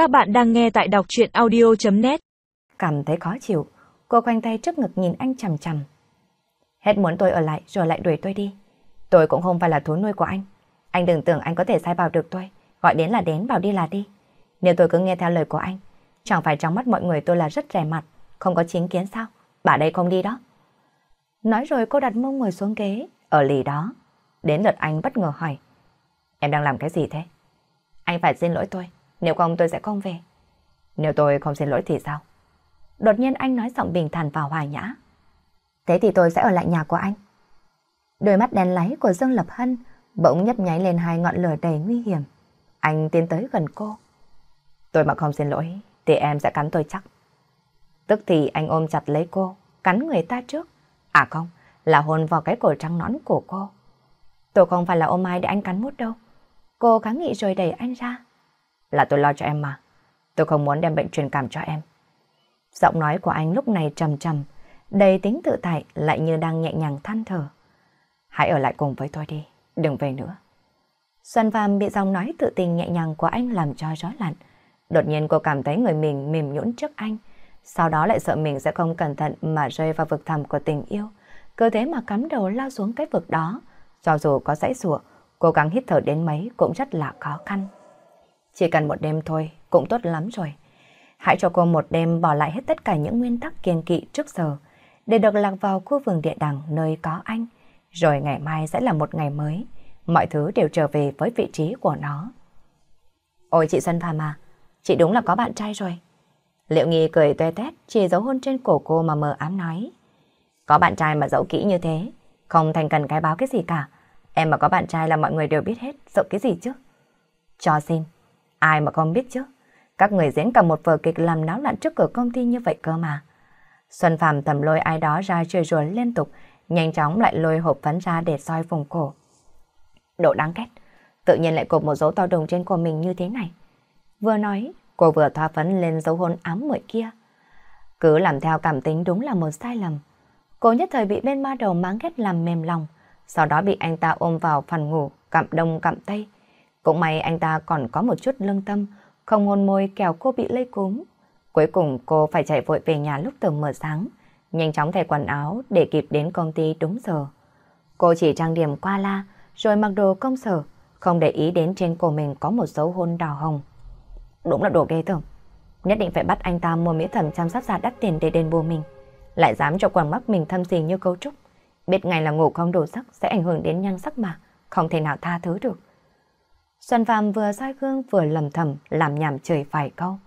Các bạn đang nghe tại đọc chuyện audio.net Cảm thấy khó chịu, cô khoanh tay trước ngực nhìn anh chằm chằm. Hết muốn tôi ở lại rồi lại đuổi tôi đi. Tôi cũng không phải là thú nuôi của anh. Anh đừng tưởng anh có thể sai bảo được tôi. Gọi đến là đến, bảo đi là đi. Nếu tôi cứ nghe theo lời của anh, chẳng phải trong mắt mọi người tôi là rất rẻ mặt, không có chính kiến sao? Bà đây không đi đó. Nói rồi cô đặt mông ngồi xuống ghế, ở lì đó. Đến lượt anh bất ngờ hỏi. Em đang làm cái gì thế? Anh phải xin lỗi tôi, nếu không tôi sẽ không về. Nếu tôi không xin lỗi thì sao? Đột nhiên anh nói giọng bình thản và hòa nhã. Thế thì tôi sẽ ở lại nhà của anh. Đôi mắt đen láy của Dương Lập Hân bỗng nhấp nháy lên hai ngọn lửa đầy nguy hiểm. Anh tiến tới gần cô. Tôi mà không xin lỗi thì em sẽ cắn tôi chắc. Tức thì anh ôm chặt lấy cô, cắn người ta trước. À không, là hôn vào cái cổ trắng nõn của cô. Tôi không phải là ôm ai để anh cắn mút đâu. Cô kháng nghị rồi đẩy anh ra. Là tôi lo cho em mà. Tôi không muốn đem bệnh truyền cảm cho em. Giọng nói của anh lúc này trầm trầm, đầy tính tự tại lại như đang nhẹ nhàng than thở. Hãy ở lại cùng với tôi đi, đừng về nữa. Xuân Phạm bị giọng nói tự tình nhẹ nhàng của anh làm cho rối loạn. Đột nhiên cô cảm thấy người mình mềm nhũn trước anh, sau đó lại sợ mình sẽ không cẩn thận mà rơi vào vực thẳm của tình yêu. Cơ thế mà cắm đầu lao xuống cái vực đó, cho dù có dãy rủa, cố gắng hít thở đến mấy cũng rất là khó khăn. Chỉ cần một đêm thôi cũng tốt lắm rồi. Hãy cho cô một đêm bỏ lại hết tất cả những nguyên tắc kiên kỵ trước giờ để được lạc vào khu vườn địa đàng nơi có anh. Rồi ngày mai sẽ là một ngày mới. Mọi thứ đều trở về với vị trí của nó. Ôi chị Xuân Phạm à, chị đúng là có bạn trai rồi. Liệu nghi cười toe tét, chỉ giấu hôn trên cổ cô mà mờ ám nói. Có bạn trai mà giấu kỹ như thế, không thành cần cái báo cái gì cả. Em mà có bạn trai là mọi người đều biết hết, sợ cái gì chứ? Cho xin, ai mà không biết chứ? Các người diễn cả một vở kịch làm náo loạn trước cửa công ty như vậy cơ mà. Xuân Phạm tầm lôi ai đó ra chơi rùa liên tục, nhanh chóng lại lôi hộp phấn ra để soi vùng cổ. Độ đáng ghét, tự nhiên lại cột một dấu to đồng trên cổ mình như thế này. Vừa nói, cô vừa thoa phấn lên dấu hôn ám muội kia. Cứ làm theo cảm tính đúng là một sai lầm. Cô nhất thời bị bên ma đầu máng ghét làm mềm lòng, sau đó bị anh ta ôm vào phần ngủ, cặm đông cặm tây. Cũng may anh ta còn có một chút lương tâm, không hôn môi kẻo cô bị lây cúm. Cuối cùng cô phải chạy vội về nhà lúc tờ mờ sáng, nhanh chóng thay quần áo để kịp đến công ty đúng giờ. Cô chỉ trang điểm qua la, rồi mặc đồ công sở, không để ý đến trên cổ mình có một dấu hôn đỏ hồng. Đúng là đồ ghê tởm. Nhất định phải bắt anh ta mua mỹ phẩm chăm sóc da đắt tiền để đền bù mình. Lại dám cho quần mắt mình thâm xì như cấu trúc. Biết ngày là ngủ không đủ giấc sẽ ảnh hưởng đến nhan sắc mà, không thể nào tha thứ được. Xuân Phạm vừa soi gương vừa lầm thầm làm nhảm chửi phải câu.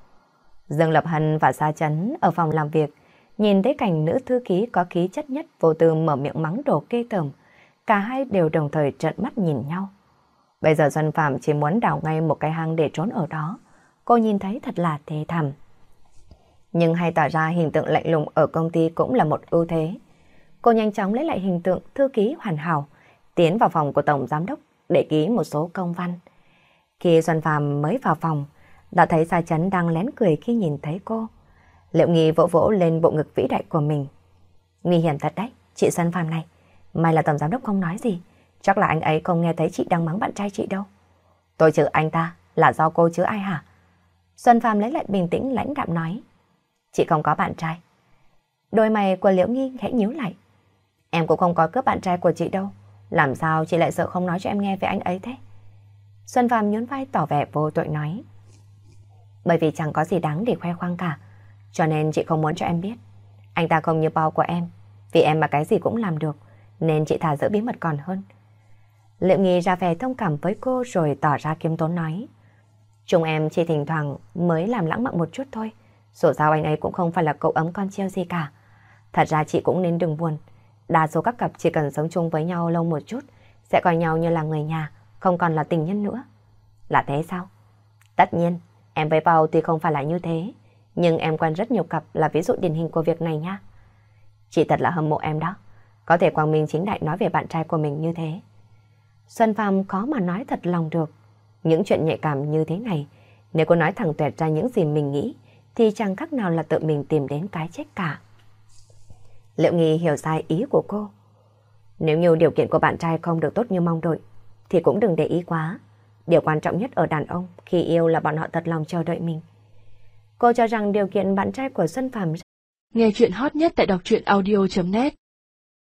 Dương Lập Hân và Sa Chấn ở phòng làm việc, nhìn thấy cảnh nữ thư ký có khí chất nhất vô tư mở miệng mắng đồ kê tởm. Cả hai đều đồng thời trợn mắt nhìn nhau. Bây giờ Xuân Phạm chỉ muốn đào ngay một cái hang để trốn ở đó. Cô nhìn thấy thật là thê thảm. Nhưng hay tỏ ra hình tượng lạnh lùng ở công ty cũng là một ưu thế. Cô nhanh chóng lấy lại hình tượng thư ký hoàn hảo, tiến vào phòng của Tổng Giám đốc để ký một số công văn. Khi Xuân Phạm mới vào phòng, đã thấy Sa Chấn đang lén cười khi nhìn thấy cô. Liệu Nghi vỗ vỗ lên bộ ngực vĩ đại của mình. Nguy hiểm thật đấy, chị Xuân Phạm này. May là Tổng Giám đốc không nói gì. Chắc là anh ấy không nghe thấy chị đang mắng bạn trai chị đâu. Tôi chữ anh ta là do cô chứ ai hả? Xuân Phạm lấy lại bình tĩnh lãnh đạm nói. Chị không có bạn trai. Đôi mày của Liễu Nghi khẽ nhíu lại. Em cũng không có cướp bạn trai của chị đâu. Làm sao chị lại sợ không nói cho em nghe về anh ấy thế? Xuân Phạm nhún vai tỏ vẻ vô tội nói. Bởi vì chẳng có gì đáng để khoe khoang cả. Cho nên chị không muốn cho em biết. Anh ta không như bao của em. Vì em mà cái gì cũng làm được. Nên chị thà giữ bí mật còn hơn. Liệu nghi ra vẻ thông cảm với cô rồi tỏ ra kiêm tốn nói. Chúng em chỉ thỉnh thoảng mới làm lãng mạn một chút thôi. Dù sao anh ấy cũng không phải là cậu ấm con treo gì cả. Thật ra chị cũng nên đừng buồn. Đa số các cặp chỉ cần sống chung với nhau lâu một chút, sẽ coi nhau như là người nhà, không còn là tình nhân nữa. Là thế sao? Tất nhiên, em với Paul thì không phải là như thế, nhưng em quen rất nhiều cặp là ví dụ điển hình của việc này nha. Chị thật là hâm mộ em đó, có thể Quang Minh chính đại nói về bạn trai của mình như thế. Xuân Phạm khó mà nói thật lòng được. Những chuyện nhạy cảm như thế này, nếu cô nói thẳng tuyệt ra những gì mình nghĩ, thì chẳng khác nào là tự mình tìm đến cái chết cả. Liệu nghi hiểu sai ý của cô? Nếu như điều kiện của bạn trai không được tốt như mong đợi, thì cũng đừng để ý quá. Điều quan trọng nhất ở đàn ông khi yêu là bọn họ thật lòng chờ đợi mình. Cô cho rằng điều kiện bạn trai của Xuân Phạm Nghe chuyện hot nhất tại đọc truyện audio.net